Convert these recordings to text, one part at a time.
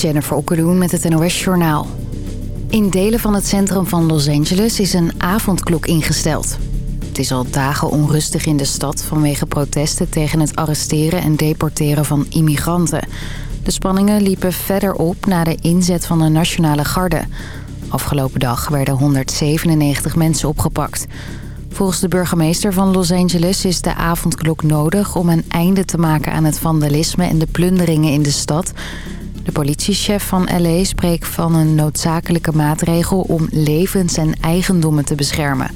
Jennifer Okkeloen met het NOS Journaal. In delen van het centrum van Los Angeles is een avondklok ingesteld. Het is al dagen onrustig in de stad vanwege protesten tegen het arresteren en deporteren van immigranten. De spanningen liepen verder op na de inzet van de Nationale Garde. Afgelopen dag werden 197 mensen opgepakt. Volgens de burgemeester van Los Angeles is de avondklok nodig... om een einde te maken aan het vandalisme en de plunderingen in de stad. De politiechef van L.A. spreekt van een noodzakelijke maatregel... om levens en eigendommen te beschermen.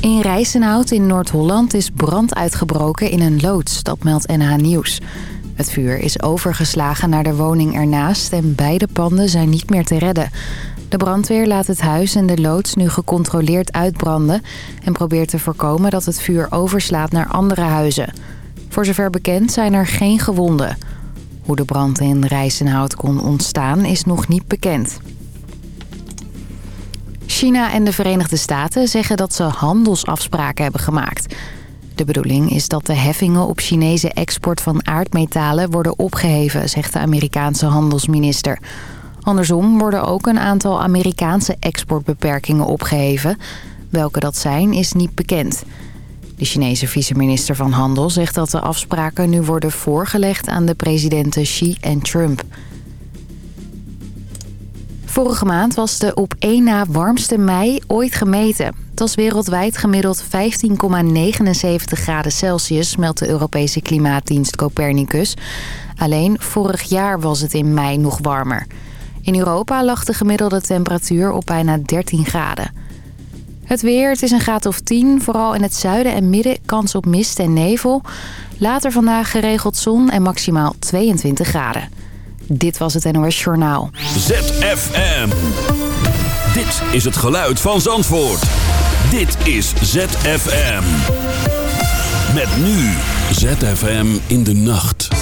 In Rijsenhout in Noord-Holland is brand uitgebroken in een loods. Dat meldt NH Nieuws. Het vuur is overgeslagen naar de woning ernaast... en beide panden zijn niet meer te redden... De brandweer laat het huis en de loods nu gecontroleerd uitbranden... en probeert te voorkomen dat het vuur overslaat naar andere huizen. Voor zover bekend zijn er geen gewonden. Hoe de brand in Rijsenhout kon ontstaan is nog niet bekend. China en de Verenigde Staten zeggen dat ze handelsafspraken hebben gemaakt. De bedoeling is dat de heffingen op Chinese export van aardmetalen worden opgeheven, zegt de Amerikaanse handelsminister... Andersom worden ook een aantal Amerikaanse exportbeperkingen opgeheven. Welke dat zijn is niet bekend. De Chinese vice-minister van Handel zegt dat de afspraken nu worden voorgelegd aan de presidenten Xi en Trump. Vorige maand was de op één na warmste mei ooit gemeten. Het was wereldwijd gemiddeld 15,79 graden Celsius, meldt de Europese klimaatdienst Copernicus. Alleen vorig jaar was het in mei nog warmer. In Europa lag de gemiddelde temperatuur op bijna 13 graden. Het weer, het is een graad of 10. Vooral in het zuiden en midden kans op mist en nevel. Later vandaag geregeld zon en maximaal 22 graden. Dit was het NOS Journaal. ZFM. Dit is het geluid van Zandvoort. Dit is ZFM. Met nu ZFM in de nacht.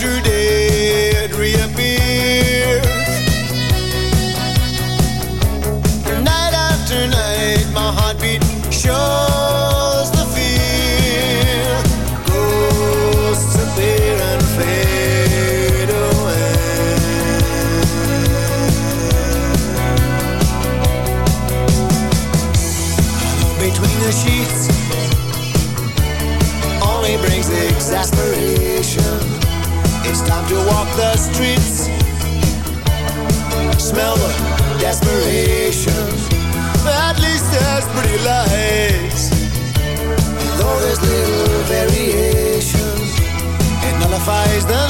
Day after day, pretty lights. Though there's little variation, it nullifies them.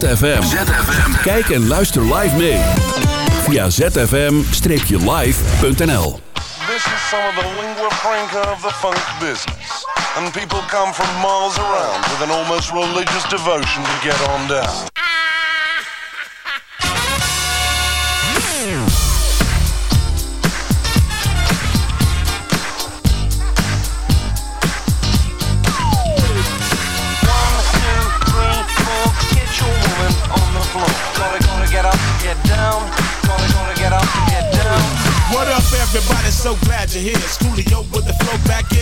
ZFM. ZFM. Kijk en luister live mee. Via zfm-live.nl This is some of the lingua franca of the funk business. And people come from miles around with an almost religious devotion to get on down. So glad you're here. Schoolio with the flow back in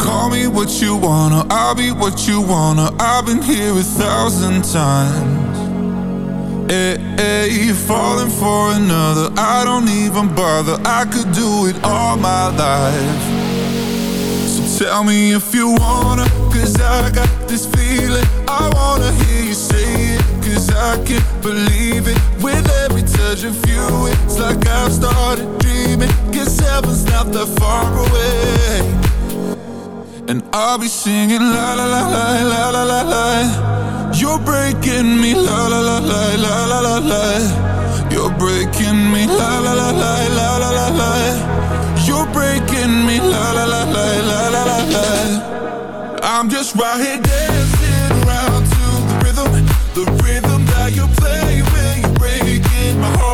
Call me what you wanna, I'll be what you wanna. I've been here a thousand times. Eh, eh, hey, hey, falling for another, I don't even bother. I could do it all my life. Tell me if you wanna, cause I got this feeling I wanna hear you say it, cause I can't believe it With every touch of you, it's like I've started dreaming Guess heaven's not that far away And I'll be singing la la la la la la la la You're breaking me la la la la la la la la You're breaking me la la la la la la la la you're breaking me, la la la la la la la la. I'm just right here dancing around to the rhythm, the rhythm that you play when you're breaking my heart.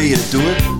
way you do it.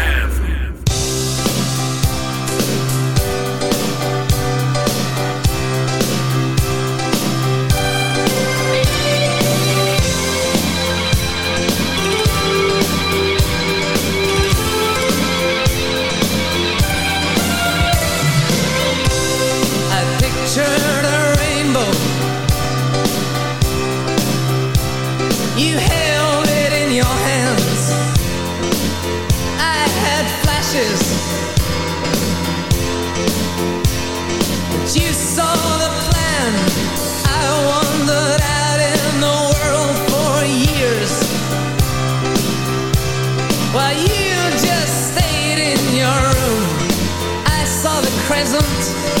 While you just stayed in your room. I saw the crescent